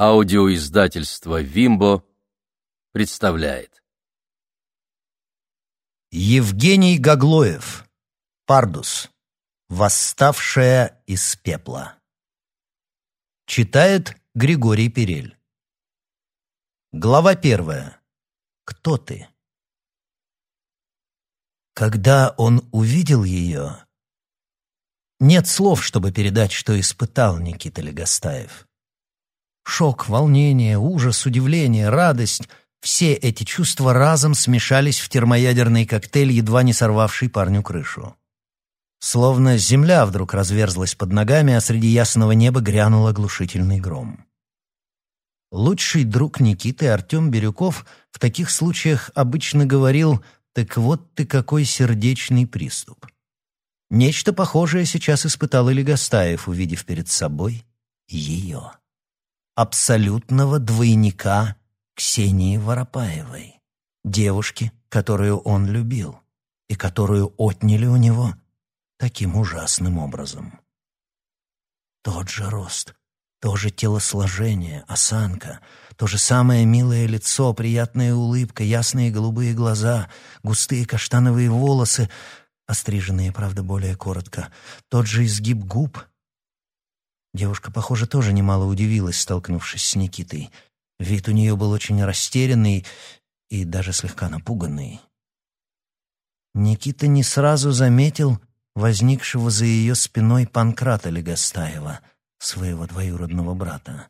Аудиоиздательство «Вимбо» представляет. Евгений Гаглоев. Пардус. Восставшая из пепла. Читает Григорий Перель. Глава первая. Кто ты? Когда он увидел ее... Нет слов, чтобы передать, что испытал Никита Легостаев. Шок, волнение, ужас, удивление, радость — все эти чувства разом смешались в термоядерный коктейль, едва не сорвавший парню крышу. Словно земля вдруг разверзлась под ногами, а среди ясного неба грянул оглушительный гром. Лучший друг Никиты, Артем Бирюков, в таких случаях обычно говорил «Так вот ты какой сердечный приступ». Нечто похожее сейчас испытал и Легостаев, увидев перед собой ее абсолютного двойника Ксении Воропаевой, девушки, которую он любил и которую отняли у него таким ужасным образом. Тот же рост, то же телосложение, осанка, то же самое милое лицо, приятная улыбка, ясные голубые глаза, густые каштановые волосы, остриженные, правда, более коротко, тот же изгиб губ — Девушка, похоже, тоже немало удивилась, столкнувшись с Никитой. Вид у нее был очень растерянный и даже слегка напуганный. Никита не сразу заметил возникшего за ее спиной Панкрата Легостаева, своего двоюродного брата.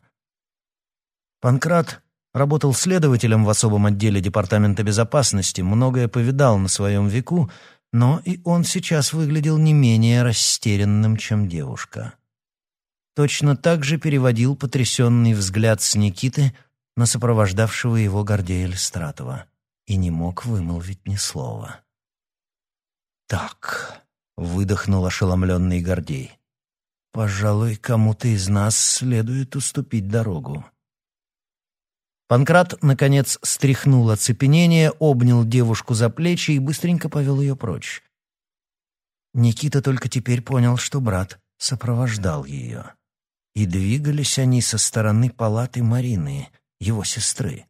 Панкрат работал следователем в особом отделе Департамента безопасности, многое повидал на своем веку, но и он сейчас выглядел не менее растерянным, чем девушка точно так же переводил потрясенный взгляд с Никиты на сопровождавшего его Гордея Листратова и не мог вымолвить ни слова. «Так», — выдохнул ошеломленный Гордей, — «пожалуй, кому-то из нас следует уступить дорогу». Панкрат, наконец, стряхнул оцепенение, обнял девушку за плечи и быстренько повел ее прочь. Никита только теперь понял, что брат сопровождал ее и двигались они со стороны палаты Марины, его сестры.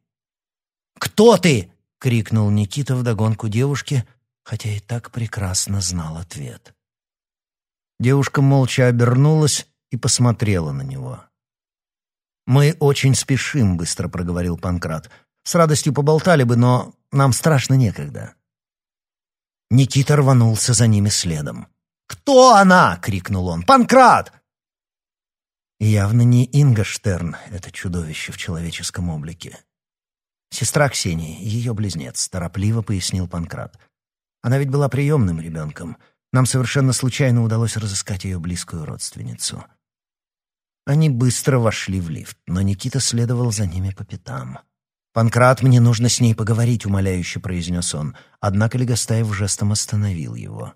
«Кто ты?» — крикнул Никита вдогонку девушке, хотя и так прекрасно знал ответ. Девушка молча обернулась и посмотрела на него. «Мы очень спешим», — быстро проговорил Панкрат. «С радостью поболтали бы, но нам страшно некогда». Никита рванулся за ними следом. «Кто она?» — крикнул он. «Панкрат! Явно не Инга Штерн, это чудовище в человеческом облике. Сестра Ксении, ее близнец, торопливо пояснил Панкрат. Она ведь была приемным ребенком. Нам совершенно случайно удалось разыскать ее близкую родственницу. Они быстро вошли в лифт, но Никита следовал за ними по пятам. «Панкрат, мне нужно с ней поговорить», — умоляюще произнес он. Однако Легостаев жестом остановил его.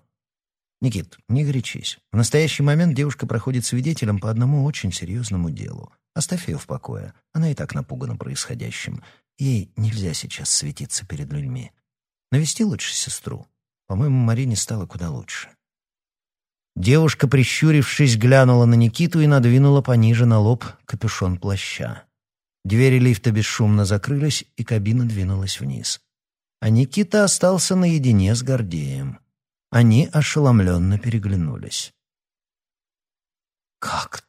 «Никит, не горячись. В настоящий момент девушка проходит свидетелем по одному очень серьезному делу. Оставь ее в покое. Она и так напугана происходящим. Ей нельзя сейчас светиться перед людьми. Навести лучше сестру. По-моему, Марине стало куда лучше». Девушка, прищурившись, глянула на Никиту и надвинула пониже на лоб капюшон плаща. Двери лифта бесшумно закрылись, и кабина двинулась вниз. А Никита остался наедине с Гордеем. Они ошеломленно переглянулись. «Как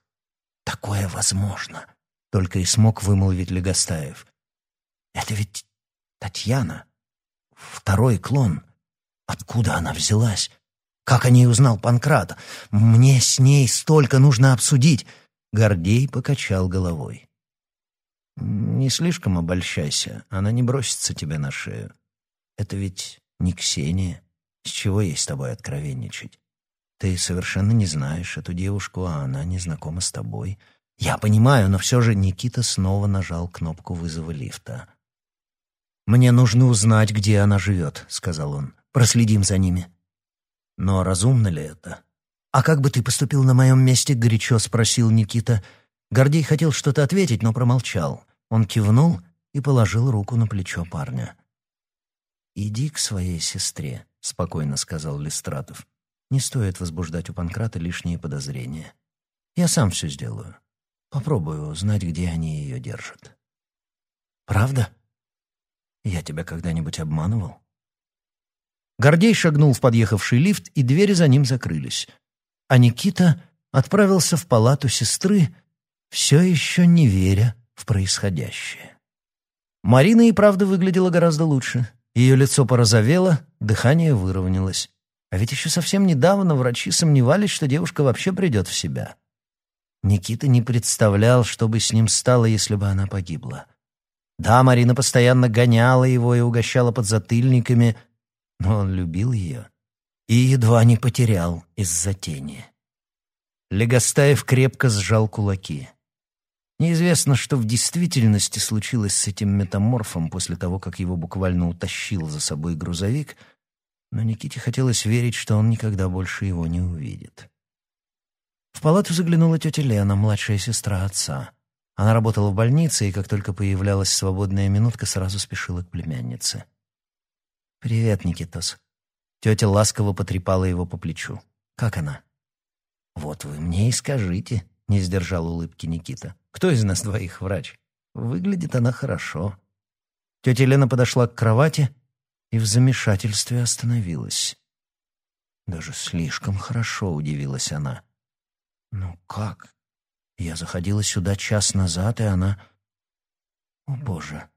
такое возможно?» — только и смог вымолвить Легостаев. «Это ведь Татьяна, второй клон. Откуда она взялась? Как о ней узнал Панкрат? Мне с ней столько нужно обсудить!» Гордей покачал головой. «Не слишком обольщайся, она не бросится тебе на шею. Это ведь не Ксения. С чего ей с тобой откровенничать? Ты совершенно не знаешь эту девушку, а она не знакома с тобой. Я понимаю, но все же Никита снова нажал кнопку вызова лифта. «Мне нужно узнать, где она живет», — сказал он. «Проследим за ними». «Но разумно ли это?» «А как бы ты поступил на моем месте?» — горячо спросил Никита. Гордей хотел что-то ответить, но промолчал. Он кивнул и положил руку на плечо парня. «Иди к своей сестре спокойно сказал Листратов. Не стоит возбуждать у Панкрата лишние подозрения. Я сам все сделаю. Попробую узнать, где они ее держат. Правда? Я тебя когда-нибудь обманывал? Гордей шагнул в подъехавший лифт, и двери за ним закрылись. А Никита отправился в палату сестры, все еще не веря в происходящее. Марина и правда выглядела гораздо лучше. Ее лицо порозовело, дыхание выровнялось. А ведь еще совсем недавно врачи сомневались, что девушка вообще придет в себя. Никита не представлял, что бы с ним стало, если бы она погибла. Да, Марина постоянно гоняла его и угощала подзатыльниками, но он любил ее и едва не потерял из-за тени. Легостаев крепко сжал кулаки. Неизвестно, что в действительности случилось с этим метаморфом после того, как его буквально утащил за собой грузовик, но Никите хотелось верить, что он никогда больше его не увидит. В палату заглянула тетя Лена, младшая сестра отца. Она работала в больнице, и как только появлялась свободная минутка, сразу спешила к племяннице. «Привет, Никитос». Тетя ласково потрепала его по плечу. «Как она?» «Вот вы мне и скажите», — не сдержал улыбки Никита. «Кто из нас двоих врач? Выглядит она хорошо». Тетя Лена подошла к кровати и в замешательстве остановилась. «Даже слишком хорошо», — удивилась она. «Ну как? Я заходила сюда час назад, и она...» «О, Боже!»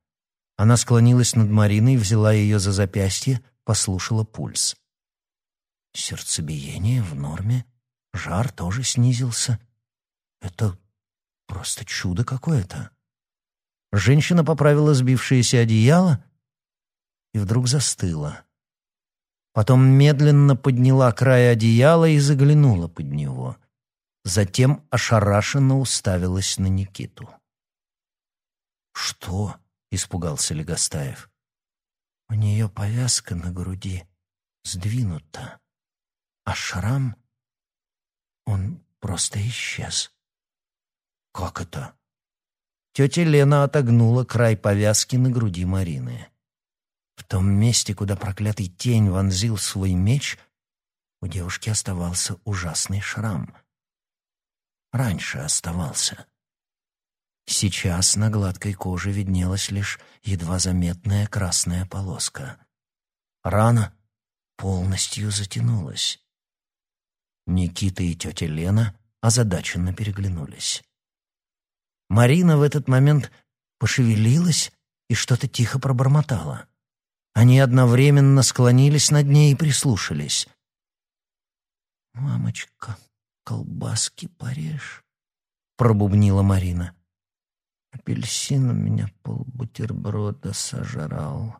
Она склонилась над Мариной, взяла ее за запястье, послушала пульс. Сердцебиение в норме, жар тоже снизился. Это просто чудо какое-то. Женщина поправила сбившееся одеяло и вдруг застыла. Потом медленно подняла край одеяла и заглянула под него — затем ошарашенно уставилась на Никиту. «Что?» — испугался Легостаев. «У нее повязка на груди сдвинута, а шрам, он просто исчез». «Как это?» Тетя Лена отогнула край повязки на груди Марины. В том месте, куда проклятый тень вонзил свой меч, у девушки оставался ужасный шрам — раньше оставался. Сейчас на гладкой коже виднелась лишь едва заметная красная полоска. Рана полностью затянулась. Никита и тетя Лена озадаченно переглянулись. Марина в этот момент пошевелилась и что-то тихо пробормотала. Они одновременно склонились над ней и прислушались. «Мамочка», колбаски порежь», — пробубнила Марина. «Апельсин у меня полбутерброда сожрал».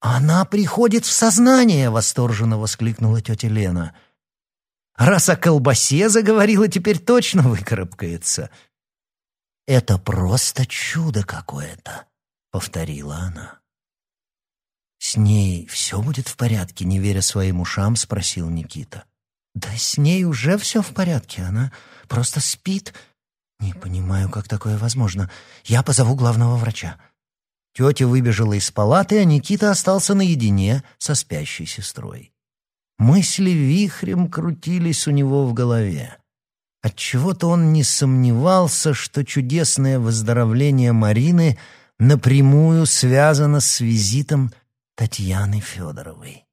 «Она приходит в сознание!» — восторженно воскликнула тетя Лена. «Раз о колбасе заговорила, теперь точно выкарабкается». «Это просто чудо какое-то», — повторила она. «С ней все будет в порядке?» — не веря своим ушам, спросил Никита. Да с ней уже все в порядке, она просто спит. Не понимаю, как такое возможно. Я позову главного врача. Тетя выбежала из палаты, а Никита остался наедине со спящей сестрой. Мысли вихрем крутились у него в голове. Отчего-то он не сомневался, что чудесное выздоровление Марины напрямую связано с визитом Татьяны Федоровой.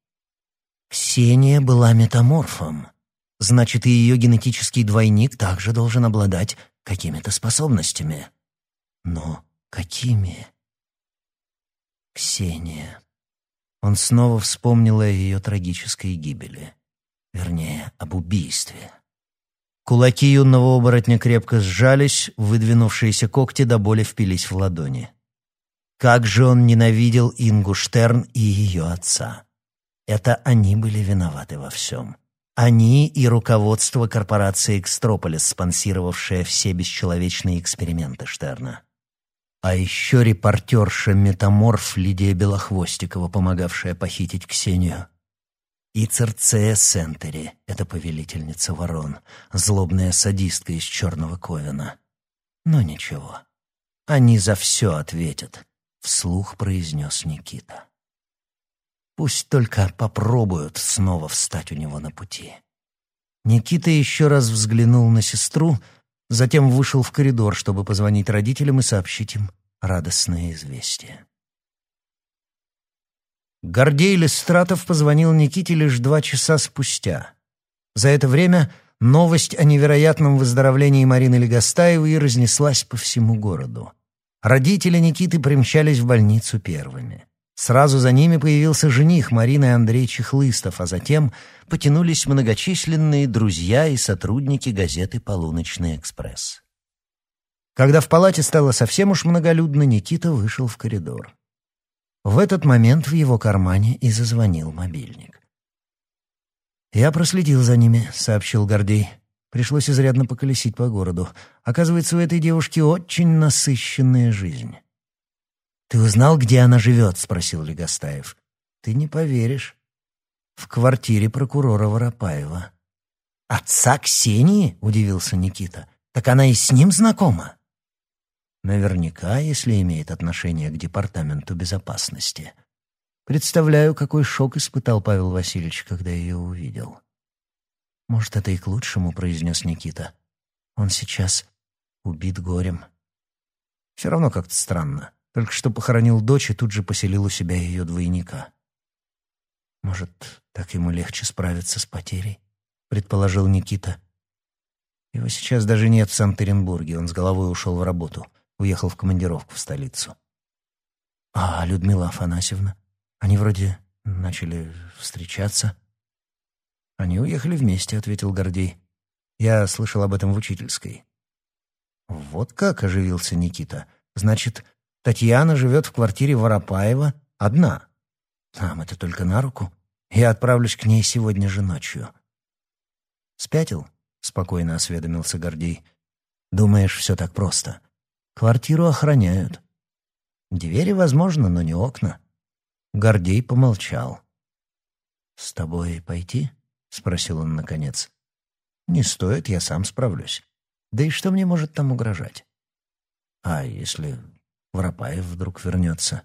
Ксения была метаморфом. Значит, и ее генетический двойник также должен обладать какими-то способностями. Но какими? Ксения. Он снова вспомнил о ее трагической гибели. Вернее, об убийстве. Кулаки юного оборотня крепко сжались, выдвинувшиеся когти до боли впились в ладони. Как же он ненавидел Ингу Штерн и ее отца. Это они были виноваты во всем. Они и руководство корпорации «Экстрополис», спонсировавшее все бесчеловечные эксперименты Штерна. А еще репортерша «Метаморф» Лидия Белохвостикова, помогавшая похитить Ксению. И Церцея Сентери, это повелительница ворон, злобная садистка из черного ковена. Но ничего, они за все ответят, вслух произнес Никита. Пусть только попробуют снова встать у него на пути. Никита еще раз взглянул на сестру, затем вышел в коридор, чтобы позвонить родителям и сообщить им радостное известие. Гордей Лестратов позвонил Никите лишь два часа спустя. За это время новость о невероятном выздоровлении Марины Легостаевой разнеслась по всему городу. Родители Никиты примчались в больницу первыми. Сразу за ними появился жених Марины Андрей Чехлыстов, а затем потянулись многочисленные друзья и сотрудники газеты «Полуночный экспресс». Когда в палате стало совсем уж многолюдно, Никита вышел в коридор. В этот момент в его кармане и зазвонил мобильник. «Я проследил за ними», — сообщил Гордей. Пришлось изрядно поколесить по городу. Оказывается, у этой девушки очень насыщенная жизнь. «Ты узнал, где она живет?» — спросил Легостаев. «Ты не поверишь. В квартире прокурора Воропаева». «Отца Ксении?» — удивился Никита. «Так она и с ним знакома?» Наверняка, если имеет отношение к департаменту безопасности. Представляю, какой шок испытал Павел Васильевич, когда ее увидел. «Может, это и к лучшему», — произнес Никита. «Он сейчас убит горем». Все равно как-то странно. Только что похоронил дочь и тут же поселил у себя ее двойника. «Может, так ему легче справиться с потерей?» — предположил Никита. Его сейчас даже нет в Санкт-Петербурге, он с головой ушел в работу уехал в командировку в столицу. А Людмила Афанасьевна? Они вроде начали встречаться. Они уехали вместе, ответил Гордей. Я слышал об этом в учительской. Вот как оживился Никита. Значит, Татьяна живет в квартире Воропаева одна. Нам это только на руку. Я отправлюсь к ней сегодня же ночью. Спятил? Спокойно осведомился Гордей. Думаешь, все так просто? Квартиру охраняют. Двери, возможно, но не окна. Гордей помолчал. «С тобой пойти?» — спросил он наконец. «Не стоит, я сам справлюсь. Да и что мне может там угрожать? А если Воропаев вдруг вернется?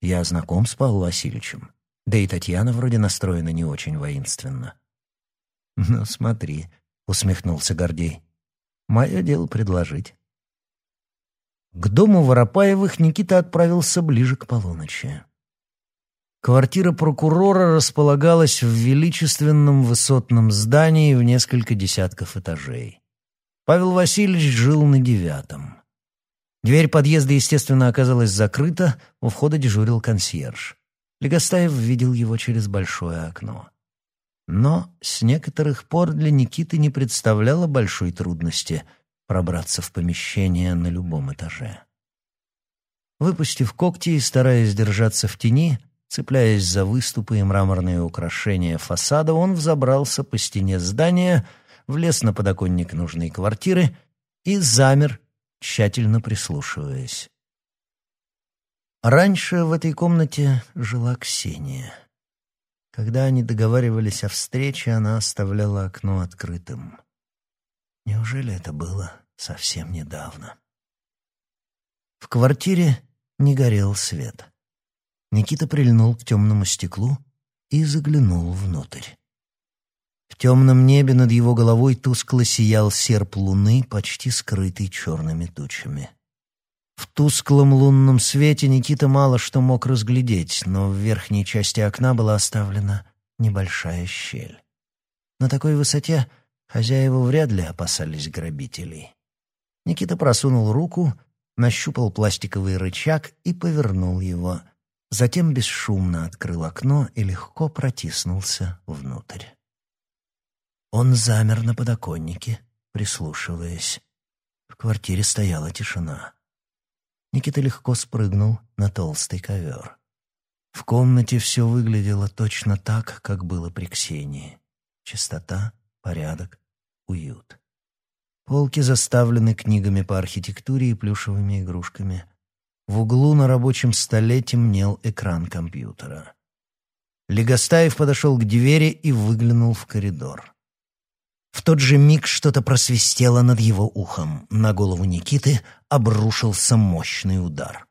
Я знаком с Павлом Васильевичем, да и Татьяна вроде настроена не очень воинственно». «Ну, смотри», — усмехнулся Гордей. «Мое дело предложить». К дому Воропаевых Никита отправился ближе к полуночи. Квартира прокурора располагалась в величественном высотном здании в несколько десятков этажей. Павел Васильевич жил на девятом. Дверь подъезда, естественно, оказалась закрыта, у входа дежурил консьерж. Легостаев видел его через большое окно. Но с некоторых пор для Никиты не представляло большой трудности пробраться в помещение на любом этаже. Выпустив когти и стараясь держаться в тени, цепляясь за выступы и мраморные украшения фасада, он взобрался по стене здания, влез на подоконник нужной квартиры и замер, тщательно прислушиваясь. Раньше в этой комнате жила Ксения. Когда они договаривались о встрече, она оставляла окно открытым. Неужели это было совсем недавно? В квартире не горел свет. Никита прильнул к темному стеклу и заглянул внутрь. В темном небе над его головой тускло сиял серп луны, почти скрытый черными тучами. В тусклом лунном свете Никита мало что мог разглядеть, но в верхней части окна была оставлена небольшая щель. На такой высоте Хозяева вряд ли опасались грабителей. Никита просунул руку, нащупал пластиковый рычаг и повернул его. Затем бесшумно открыл окно и легко протиснулся внутрь. Он замер на подоконнике, прислушиваясь. В квартире стояла тишина. Никита легко спрыгнул на толстый ковер. В комнате все выглядело точно так, как было при Ксении. Чистота, порядок, уют. Полки заставлены книгами по архитектуре и плюшевыми игрушками. В углу на рабочем столе темнел экран компьютера. Легостаев подошел к двери и выглянул в коридор. В тот же миг что-то просвистело над его ухом. На голову Никиты обрушился мощный удар.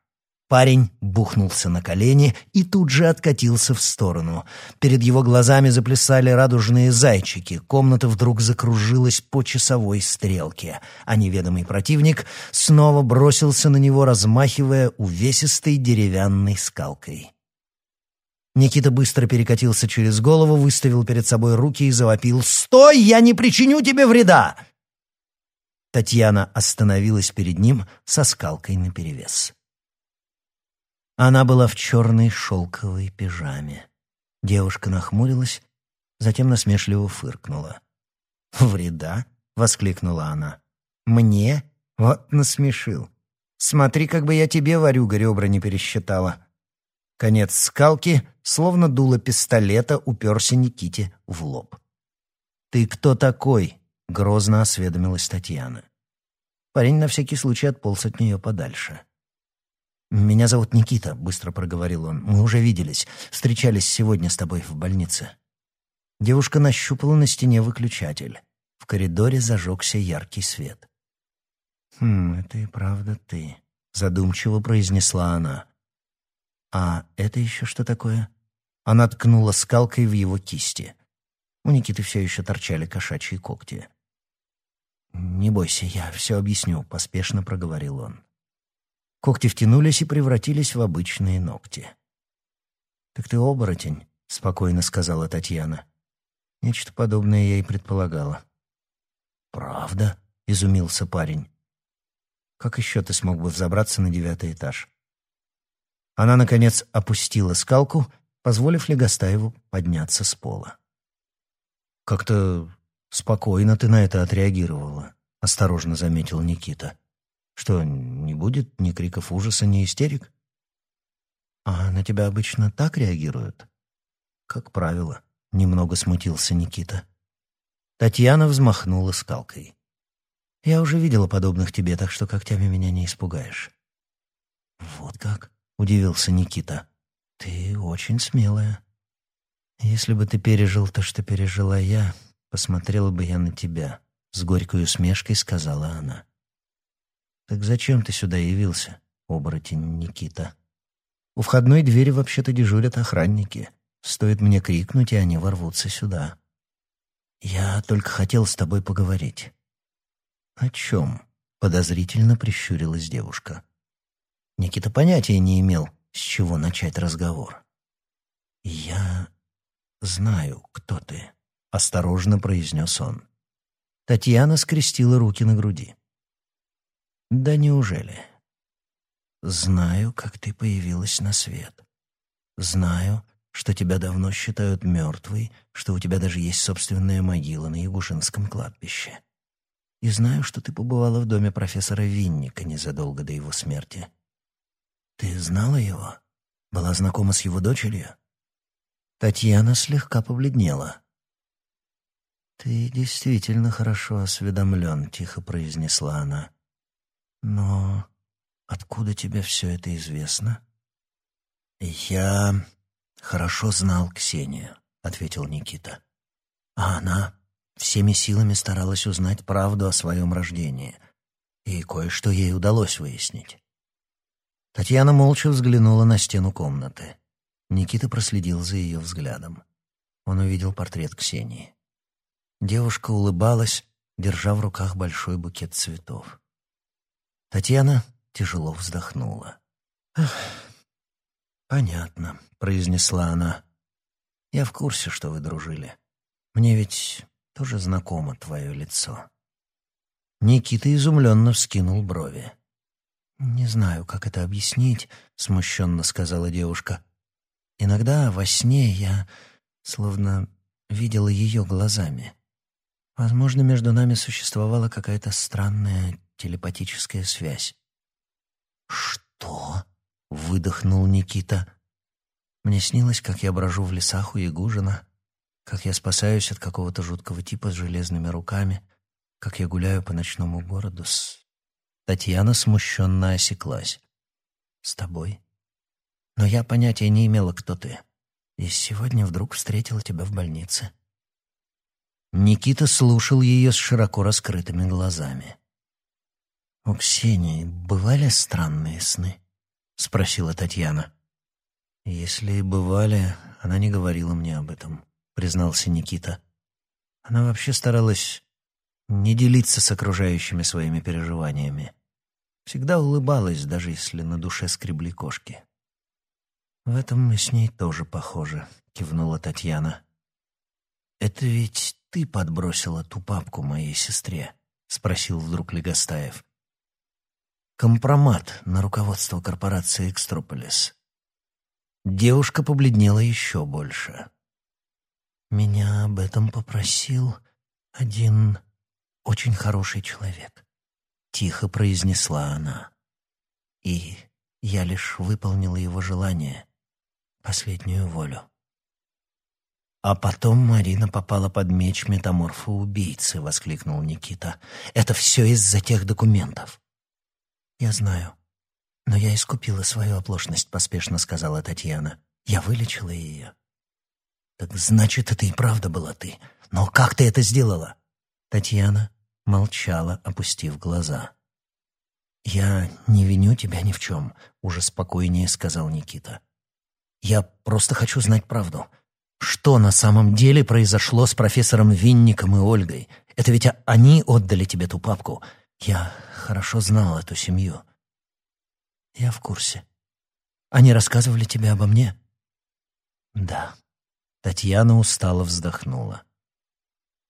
Парень бухнулся на колени и тут же откатился в сторону. Перед его глазами заплясали радужные зайчики. Комната вдруг закружилась по часовой стрелке, а неведомый противник снова бросился на него, размахивая увесистой деревянной скалкой. Никита быстро перекатился через голову, выставил перед собой руки и завопил «Стой! Я не причиню тебе вреда!» Татьяна остановилась перед ним со скалкой наперевес. Она была в черной шелковой пижаме. Девушка нахмурилась, затем насмешливо фыркнула. «Вреда?» — воскликнула она. «Мне? Вот насмешил. Смотри, как бы я тебе, варюга, ребра не пересчитала». Конец скалки, словно дуло пистолета, уперся Никите в лоб. «Ты кто такой?» — грозно осведомилась Татьяна. Парень на всякий случай отполз от нее подальше. «Меня зовут Никита», — быстро проговорил он. «Мы уже виделись. Встречались сегодня с тобой в больнице». Девушка нащупала на стене выключатель. В коридоре зажегся яркий свет. «Хм, это и правда ты», — задумчиво произнесла она. «А это еще что такое?» Она ткнула скалкой в его кисти. У Никиты все еще торчали кошачьи когти. «Не бойся, я все объясню», — поспешно проговорил он. Когти втянулись и превратились в обычные ногти. «Так ты оборотень», — спокойно сказала Татьяна. Нечто подобное я и предполагала. «Правда?» — изумился парень. «Как еще ты смог бы взобраться на девятый этаж?» Она, наконец, опустила скалку, позволив Легостаеву подняться с пола. «Как-то спокойно ты на это отреагировала», — осторожно заметил Никита. Что, не будет ни криков ужаса, ни истерик? А на тебя обычно так реагируют? Как правило, немного смутился Никита. Татьяна взмахнула скалкой. Я уже видела подобных тебе, так что когтями меня не испугаешь. Вот как, удивился Никита. Ты очень смелая. Если бы ты пережил то, что пережила я, посмотрела бы я на тебя, с горькой усмешкой сказала она. «Так зачем ты сюда явился, оборотень Никита?» «У входной двери вообще-то дежурят охранники. Стоит мне крикнуть, и они ворвутся сюда». «Я только хотел с тобой поговорить». «О чем?» — подозрительно прищурилась девушка. Никита понятия не имел, с чего начать разговор. «Я знаю, кто ты», — осторожно произнес он. Татьяна скрестила руки на груди. Да неужели? Знаю, как ты появилась на свет. Знаю, что тебя давно считают мертвой, что у тебя даже есть собственная могила на Ягушинском кладбище. И знаю, что ты побывала в доме профессора Винника незадолго до его смерти. Ты знала его? Была знакома с его дочерью? Татьяна слегка побледнела. «Ты действительно хорошо осведомлен», — тихо произнесла она. Но откуда тебе все это известно? Я хорошо знал Ксению, ответил Никита. А она всеми силами старалась узнать правду о своем рождении, и кое-что ей удалось выяснить. Татьяна молча взглянула на стену комнаты. Никита проследил за ее взглядом. Он увидел портрет Ксении. Девушка улыбалась, держа в руках большой букет цветов. Татьяна тяжело вздохнула. «Понятно», — произнесла она. «Я в курсе, что вы дружили. Мне ведь тоже знакомо твое лицо». Никита изумленно вскинул брови. «Не знаю, как это объяснить», — смущенно сказала девушка. «Иногда во сне я словно видела ее глазами. Возможно, между нами существовала какая-то странная телепатическая связь. «Что?» — выдохнул Никита. «Мне снилось, как я брожу в лесах у Ягужина, как я спасаюсь от какого-то жуткого типа с железными руками, как я гуляю по ночному городу с...» Татьяна смущенно осеклась. «С тобой?» «Но я понятия не имела, кто ты. И сегодня вдруг встретила тебя в больнице». Никита слушал ее с широко раскрытыми глазами. У Ксении бывали странные сны? — спросила Татьяна. «Если и бывали, она не говорила мне об этом», — признался Никита. Она вообще старалась не делиться с окружающими своими переживаниями. Всегда улыбалась, даже если на душе скребли кошки. «В этом мы с ней тоже похожи», — кивнула Татьяна. «Это ведь ты подбросила ту папку моей сестре?» — спросил вдруг Легостаев. «Компромат на руководство корпорации «Экстрополис». Девушка побледнела еще больше. «Меня об этом попросил один очень хороший человек», — тихо произнесла она. «И я лишь выполнила его желание, последнюю волю». «А потом Марина попала под меч метаморфа-убийцы», — воскликнул Никита. «Это все из-за тех документов». «Я знаю. Но я искупила свою оплошность», — поспешно сказала Татьяна. «Я вылечила ее». «Так значит, это и правда была ты. Но как ты это сделала?» Татьяна молчала, опустив глаза. «Я не виню тебя ни в чем», — уже спокойнее сказал Никита. «Я просто хочу знать правду. Что на самом деле произошло с профессором Винником и Ольгой? Это ведь они отдали тебе ту папку. Я хорошо знал эту семью. Я в курсе. Они рассказывали тебе обо мне? Да. Татьяна устало вздохнула.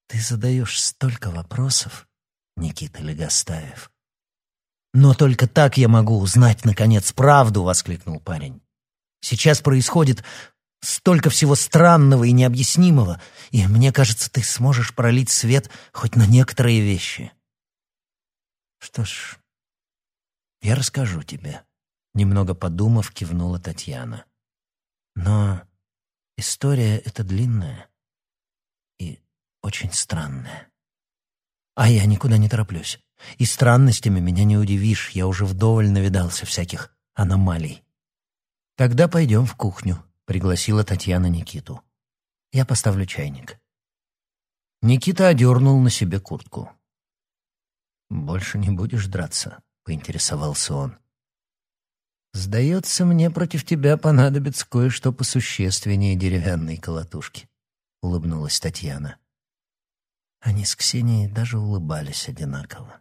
Ты задаешь столько вопросов, Никита Легостаев. Но только так я могу узнать, наконец, правду, воскликнул парень. Сейчас происходит столько всего странного и необъяснимого, и мне кажется, ты сможешь пролить свет хоть на некоторые вещи. Что ж, я расскажу тебе. Немного подумав, кивнула Татьяна. Но история эта длинная очень странная. А я никуда не тороплюсь. И странностями меня не удивишь, я уже вдоволь навидался всяких аномалий. Тогда пойдем в кухню, пригласила Татьяна Никиту. Я поставлю чайник. Никита одернул на себе куртку. «Больше не будешь драться?» — поинтересовался он. «Сдается мне, против тебя понадобится кое-что посущественнее деревянной колотушки», — улыбнулась Татьяна. Они с Ксенией даже улыбались одинаково.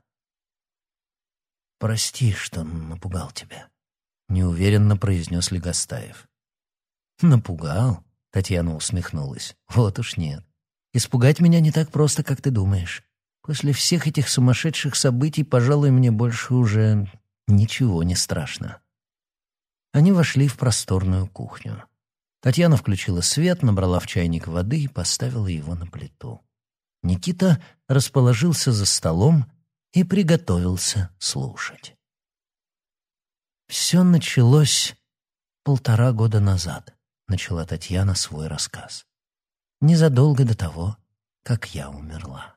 «Прости, что напугал тебя», — неуверенно произнес Легостаев. «Напугал?» — Татьяна усмехнулась. «Вот уж нет. Испугать меня не так просто, как ты думаешь. После всех этих сумасшедших событий, пожалуй, мне больше уже ничего не страшно». Они вошли в просторную кухню. Татьяна включила свет, набрала в чайник воды и поставила его на плиту. Никита расположился за столом и приготовился слушать. «Все началось полтора года назад», — начала Татьяна свой рассказ. «Незадолго до того, как я умерла».